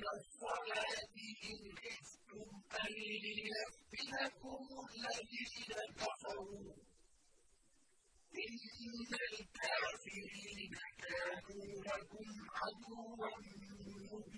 إلى الصلاة إن خفتم أن يفتنكم الذين كفروا إن الكافرين كانوا لكم عدوا مبينا